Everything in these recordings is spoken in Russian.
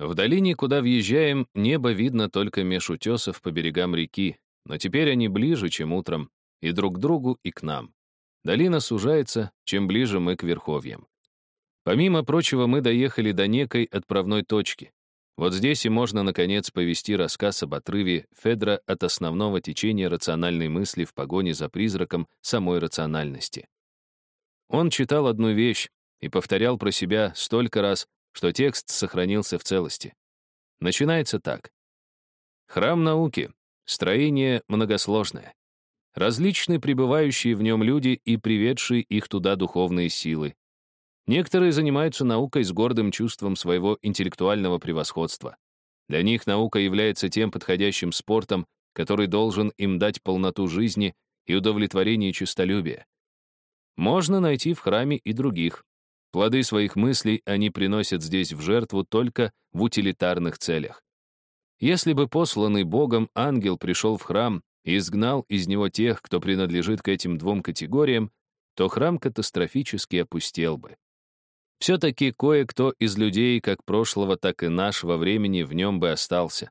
В долине, куда въезжаем, небо видно только меж утесов по берегам реки, но теперь они ближе, чем утром, и друг к другу, и к нам. Долина сужается, чем ближе мы к верховьям. Помимо прочего, мы доехали до некой отправной точки. Вот здесь и можно, наконец, повести рассказ об отрыве Федра от основного течения рациональной мысли в погоне за призраком самой рациональности. Он читал одну вещь и повторял про себя столько раз, что текст сохранился в целости. Начинается так. Храм науки. Строение многосложное. Различные пребывающие в нем люди и приведшие их туда духовные силы. Некоторые занимаются наукой с гордым чувством своего интеллектуального превосходства. Для них наука является тем подходящим спортом, который должен им дать полноту жизни и удовлетворение честолюбия. Можно найти в храме и других, Плоды своих мыслей они приносят здесь в жертву только в утилитарных целях. Если бы посланный Богом ангел пришел в храм и изгнал из него тех, кто принадлежит к этим двум категориям, то храм катастрофически опустел бы. Все-таки кое-кто из людей как прошлого, так и нашего времени в нем бы остался.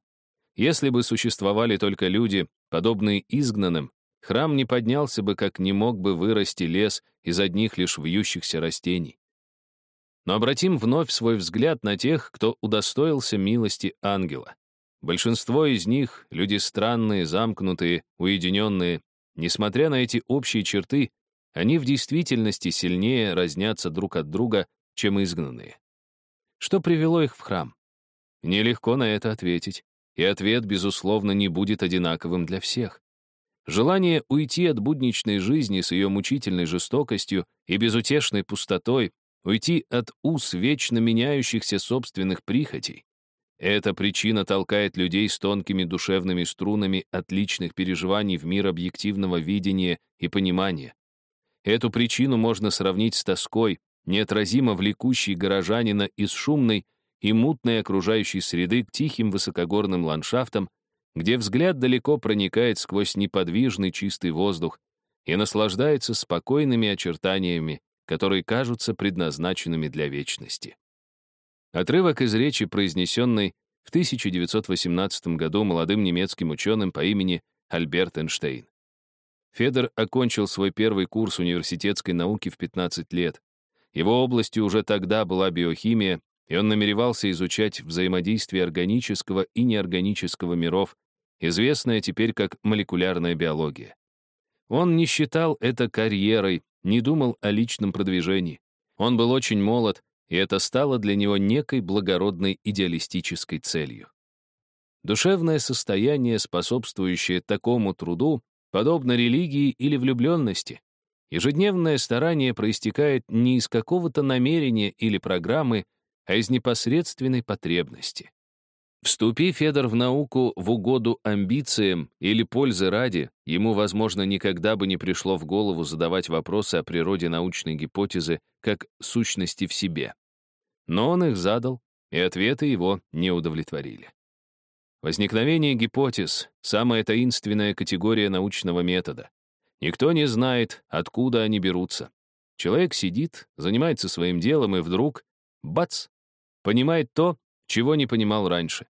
Если бы существовали только люди, подобные изгнанным, храм не поднялся бы, как не мог бы вырасти лес из одних лишь вьющихся растений. Но обратим вновь свой взгляд на тех, кто удостоился милости ангела. Большинство из них — люди странные, замкнутые, уединенные. Несмотря на эти общие черты, они в действительности сильнее разнятся друг от друга, чем изгнанные. Что привело их в храм? Нелегко на это ответить, и ответ, безусловно, не будет одинаковым для всех. Желание уйти от будничной жизни с ее мучительной жестокостью и безутешной пустотой уйти от уз вечно меняющихся собственных прихотей. Эта причина толкает людей с тонкими душевными струнами от личных переживаний в мир объективного видения и понимания. Эту причину можно сравнить с тоской, неотразимо влекущей горожанина из шумной и мутной окружающей среды к тихим высокогорным ландшафтам, где взгляд далеко проникает сквозь неподвижный чистый воздух и наслаждается спокойными очертаниями которые кажутся предназначенными для вечности. Отрывок из речи, произнесенной в 1918 году молодым немецким ученым по имени Альберт Эйнштейн. Федор окончил свой первый курс университетской науки в 15 лет. Его областью уже тогда была биохимия, и он намеревался изучать взаимодействие органического и неорганического миров, известное теперь как молекулярная биология. Он не считал это карьерой, не думал о личном продвижении. Он был очень молод, и это стало для него некой благородной идеалистической целью. Душевное состояние, способствующее такому труду, подобно религии или влюбленности. Ежедневное старание проистекает не из какого-то намерения или программы, а из непосредственной потребности. Вступи Федор в науку в угоду амбициям или пользы ради, ему, возможно, никогда бы не пришло в голову задавать вопросы о природе научной гипотезы как сущности в себе. Но он их задал, и ответы его не удовлетворили. Возникновение гипотез — самая таинственная категория научного метода. Никто не знает, откуда они берутся. Человек сидит, занимается своим делом, и вдруг — бац! Понимает то, чего не понимал раньше.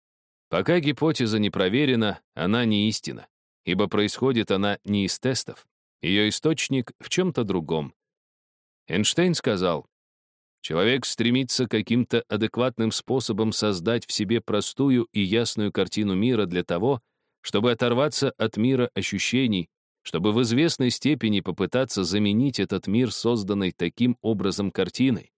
Пока гипотеза не проверена, она не истина, ибо происходит она не из тестов, ее источник в чем-то другом. Эйнштейн сказал, Человек стремится каким-то адекватным способом создать в себе простую и ясную картину мира для того, чтобы оторваться от мира ощущений, чтобы в известной степени попытаться заменить этот мир, созданный таким образом картиной.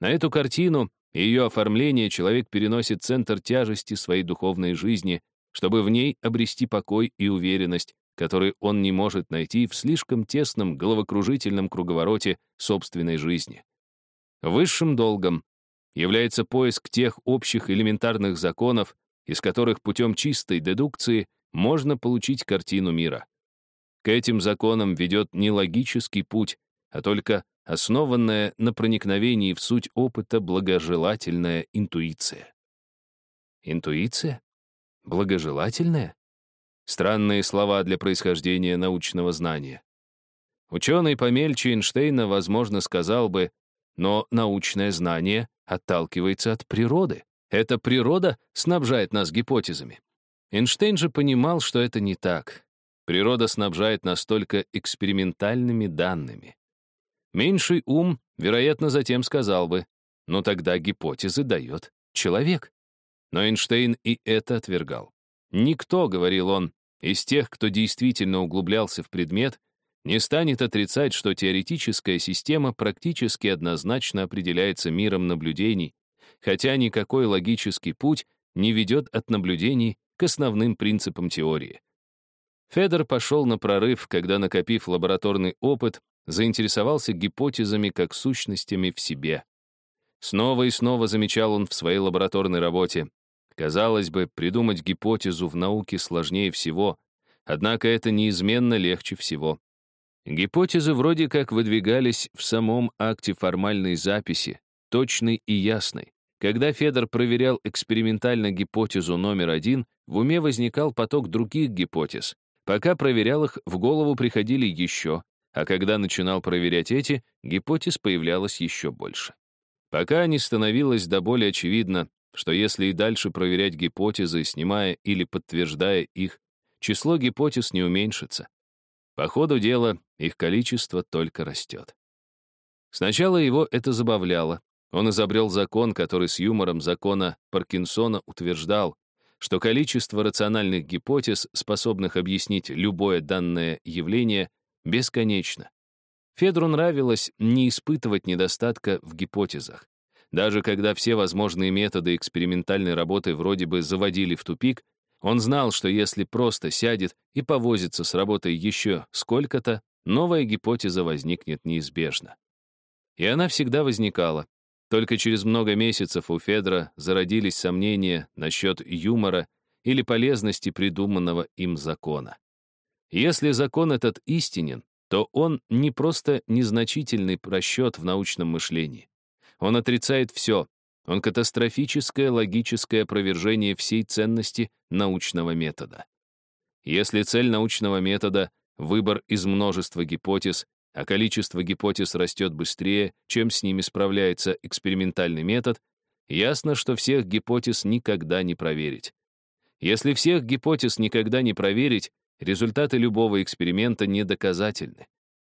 На эту картину ее оформление человек переносит центр тяжести своей духовной жизни, чтобы в ней обрести покой и уверенность, который он не может найти в слишком тесном головокружительном круговороте собственной жизни. Высшим долгом является поиск тех общих элементарных законов, из которых путем чистой дедукции можно получить картину мира. К этим законам ведет не логический путь, а только основанная на проникновении в суть опыта благожелательная интуиция. Интуиция? Благожелательная? Странные слова для происхождения научного знания. Ученый помельче Эйнштейна, возможно, сказал бы, но научное знание отталкивается от природы, Это природа снабжает нас гипотезами. Эйнштейн же понимал, что это не так. Природа снабжает нас только экспериментальными данными. Меньший ум, вероятно, затем сказал бы, ну тогда гипотезы дает человек. Но Эйнштейн и это отвергал. Никто, говорил он, из тех, кто действительно углублялся в предмет, не станет отрицать, что теоретическая система практически однозначно определяется миром наблюдений, хотя никакой логический путь не ведет от наблюдений к основным принципам теории. Федор пошел на прорыв, когда, накопив лабораторный опыт, заинтересовался гипотезами как сущностями в себе. Снова и снова замечал он в своей лабораторной работе. Казалось бы, придумать гипотезу в науке сложнее всего, однако это неизменно легче всего. Гипотезы вроде как выдвигались в самом акте формальной записи, точной и ясной. Когда Федор проверял экспериментально гипотезу номер один, в уме возникал поток других гипотез. Пока проверял их, в голову приходили еще, а когда начинал проверять эти, гипотез появлялось еще больше. Пока не становилось до боли очевидно, что если и дальше проверять гипотезы, снимая или подтверждая их, число гипотез не уменьшится. По ходу дела их количество только растет. Сначала его это забавляло. Он изобрел закон, который с юмором закона Паркинсона утверждал, что количество рациональных гипотез, способных объяснить любое данное явление, бесконечно. Федору нравилось не испытывать недостатка в гипотезах. Даже когда все возможные методы экспериментальной работы вроде бы заводили в тупик, он знал, что если просто сядет и повозится с работой еще сколько-то, новая гипотеза возникнет неизбежно. И она всегда возникала. Только через много месяцев у Федора зародились сомнения насчет юмора или полезности придуманного им закона. Если закон этот истинен, то он не просто незначительный просчет в научном мышлении. Он отрицает все. Он катастрофическое логическое опровержение всей ценности научного метода. Если цель научного метода — выбор из множества гипотез, а количество гипотез растет быстрее, чем с ними справляется экспериментальный метод, ясно, что всех гипотез никогда не проверить. Если всех гипотез никогда не проверить, Результаты любого эксперимента недоказательны,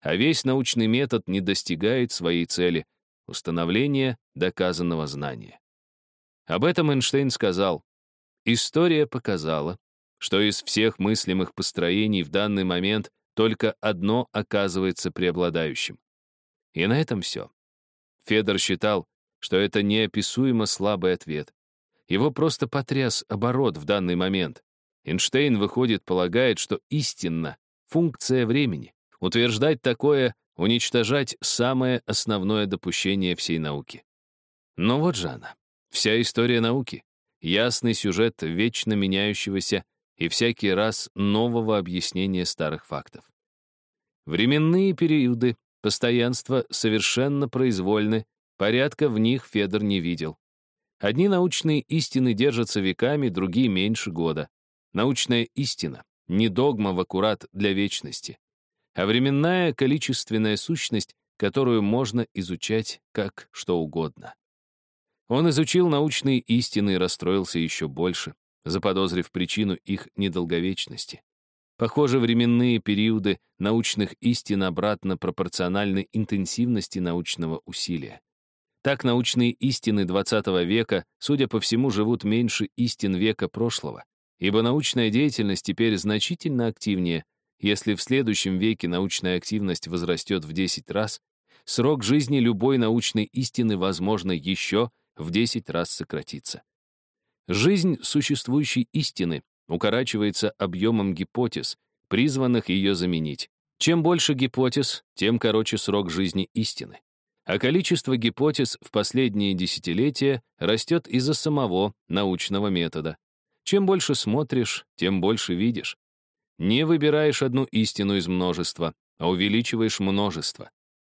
а весь научный метод не достигает своей цели — установления доказанного знания. Об этом Эйнштейн сказал, «История показала, что из всех мыслимых построений в данный момент только одно оказывается преобладающим. И на этом все. Федор считал, что это неописуемо слабый ответ. Его просто потряс оборот в данный момент. Эйнштейн, выходит, полагает, что истинна функция времени. Утверждать такое — уничтожать самое основное допущение всей науки. Но вот же она, вся история науки, ясный сюжет вечно меняющегося и всякий раз нового объяснения старых фактов. Временные периоды, постоянства совершенно произвольны, порядка в них Федор не видел. Одни научные истины держатся веками, другие — меньше года. Научная истина, не догма в аккурат для вечности, а временная количественная сущность, которую можно изучать как что угодно. Он изучил научные истины и расстроился еще больше, заподозрив причину их недолговечности. Похоже, временные периоды научных истин обратно пропорциональны интенсивности научного усилия. Так научные истины XX века, судя по всему, живут меньше истин века прошлого ибо научная деятельность теперь значительно активнее. Если в следующем веке научная активность возрастет в 10 раз, срок жизни любой научной истины, возможно, еще в 10 раз сократится. Жизнь существующей истины укорачивается объемом гипотез, призванных ее заменить. Чем больше гипотез, тем короче срок жизни истины. А количество гипотез в последние десятилетия растет из-за самого научного метода. Чем больше смотришь, тем больше видишь. Не выбираешь одну истину из множества, а увеличиваешь множество.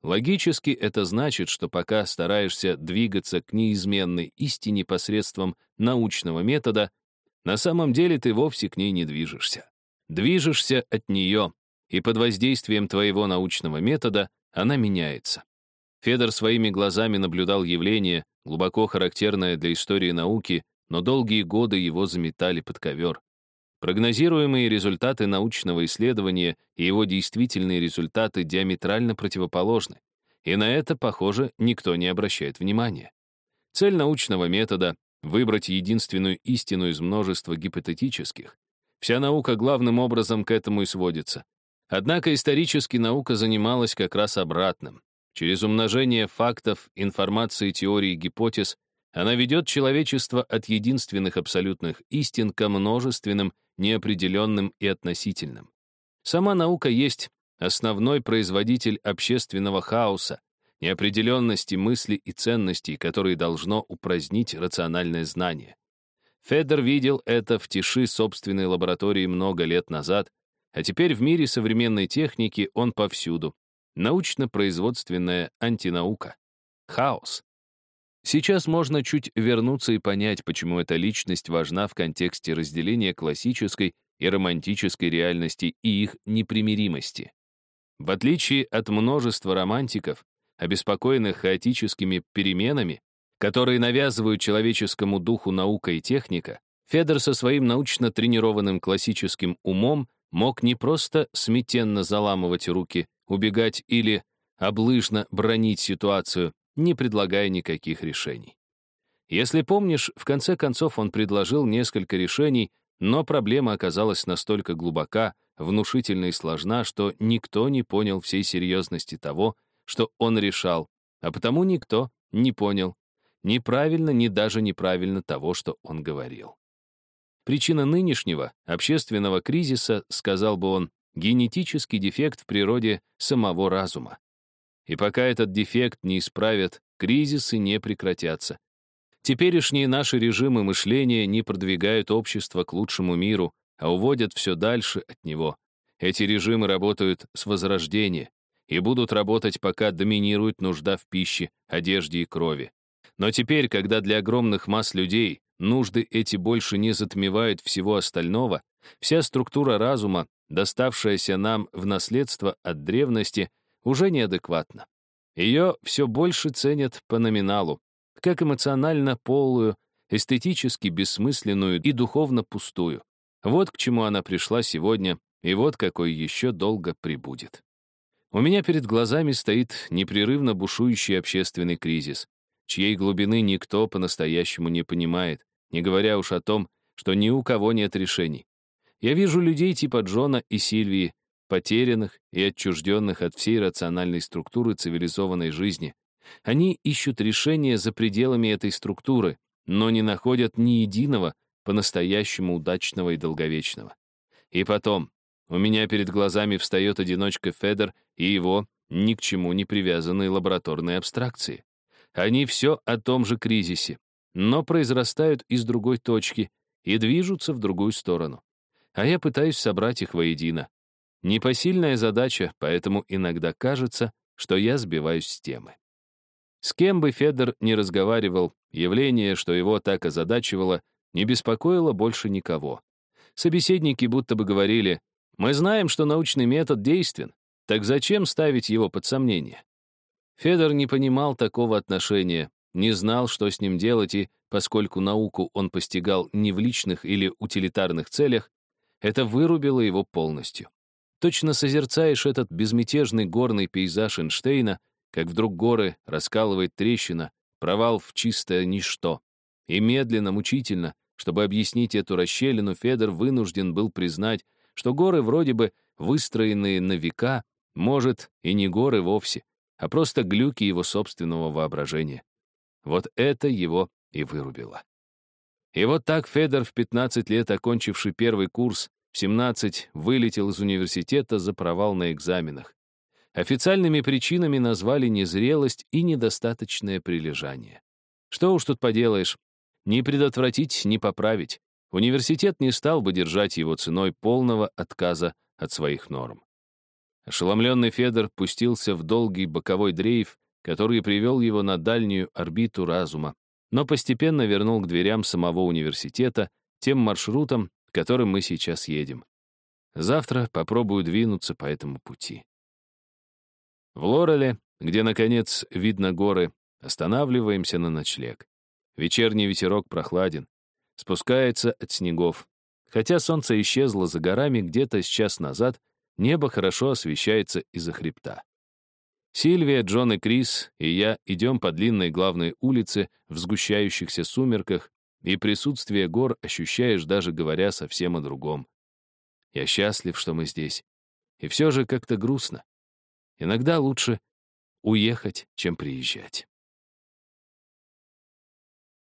Логически это значит, что пока стараешься двигаться к неизменной истине посредством научного метода, на самом деле ты вовсе к ней не движешься. Движешься от нее, и под воздействием твоего научного метода она меняется. Федор своими глазами наблюдал явление, глубоко характерное для истории науки, но долгие годы его заметали под ковер. Прогнозируемые результаты научного исследования и его действительные результаты диаметрально противоположны, и на это, похоже, никто не обращает внимания. Цель научного метода — выбрать единственную истину из множества гипотетических. Вся наука главным образом к этому и сводится. Однако исторически наука занималась как раз обратным. Через умножение фактов, информации, теорий, гипотез она ведет человечество от единственных абсолютных истин к множественным неопределенным и относительным. Сама наука есть основной производитель общественного хаоса, неопределенности мысли и ценностей, которые должно упразднить рациональное знание. Федер видел это в тиши собственной лаборатории много лет назад, а теперь в мире современной техники он повсюду. Научно-производственная антинаука. Хаос. Сейчас можно чуть вернуться и понять, почему эта личность важна в контексте разделения классической и романтической реальности и их непримиримости. В отличие от множества романтиков, обеспокоенных хаотическими переменами, которые навязывают человеческому духу наука и техника, Федор со своим научно тренированным классическим умом мог не просто сметенно заламывать руки, убегать или облыжно бронить ситуацию, не предлагая никаких решений. Если помнишь, в конце концов он предложил несколько решений, но проблема оказалась настолько глубока, внушительна и сложна, что никто не понял всей серьезности того, что он решал, а потому никто не понял ни правильно, ни даже неправильно того, что он говорил. Причина нынешнего общественного кризиса, сказал бы он, генетический дефект в природе самого разума. И пока этот дефект не исправят, кризисы не прекратятся. Теперешние наши режимы мышления не продвигают общество к лучшему миру, а уводят все дальше от него. Эти режимы работают с возрождения и будут работать, пока доминирует нужда в пище, одежде и крови. Но теперь, когда для огромных масс людей нужды эти больше не затмевают всего остального, вся структура разума, доставшаяся нам в наследство от древности, уже неадекватна. Ее все больше ценят по номиналу, как эмоционально полую, эстетически бессмысленную и духовно пустую. Вот к чему она пришла сегодня, и вот какой еще долго прибудет. У меня перед глазами стоит непрерывно бушующий общественный кризис, чьей глубины никто по-настоящему не понимает, не говоря уж о том, что ни у кого нет решений. Я вижу людей типа Джона и Сильвии, потерянных и отчужденных от всей рациональной структуры цивилизованной жизни. Они ищут решения за пределами этой структуры, но не находят ни единого по-настоящему удачного и долговечного. И потом, у меня перед глазами встает одиночка Федер и его ни к чему не привязанные лабораторные абстракции. Они все о том же кризисе, но произрастают из другой точки и движутся в другую сторону. А я пытаюсь собрать их воедино, Непосильная задача, поэтому иногда кажется, что я сбиваюсь с темы. С кем бы Федор не разговаривал, явление, что его так озадачивало, не беспокоило больше никого. Собеседники будто бы говорили, «Мы знаем, что научный метод действен, так зачем ставить его под сомнение?» Федор не понимал такого отношения, не знал, что с ним делать, и, поскольку науку он постигал не в личных или утилитарных целях, это вырубило его полностью. Точно созерцаешь этот безмятежный горный пейзаж Эйнштейна, как вдруг горы раскалывает трещина, провал в чистое ничто. И медленно, мучительно, чтобы объяснить эту расщелину, Федор вынужден был признать, что горы вроде бы выстроенные на века, может, и не горы вовсе, а просто глюки его собственного воображения. Вот это его и вырубило. И вот так Федор в 15 лет, окончивший первый курс, в 17 вылетел из университета за провал на экзаменах. Официальными причинами назвали незрелость и недостаточное прилежание. Что уж тут поделаешь, ни предотвратить, ни поправить. Университет не стал бы держать его ценой полного отказа от своих норм. Ошеломленный Федор пустился в долгий боковой дрейф, который привел его на дальнюю орбиту разума, но постепенно вернул к дверям самого университета тем маршрутом, которым мы сейчас едем. Завтра попробую двинуться по этому пути. В Лореле, где, наконец, видно горы, останавливаемся на ночлег. Вечерний ветерок прохладен. спускается от снегов. Хотя солнце исчезло за горами где-то с час назад, небо хорошо освещается из-за хребта. Сильвия, Джон и Крис и я идем по длинной главной улице в сгущающихся сумерках, и присутствие гор ощущаешь, даже говоря совсем о другом. Я счастлив, что мы здесь. И все же как-то грустно. Иногда лучше уехать, чем приезжать.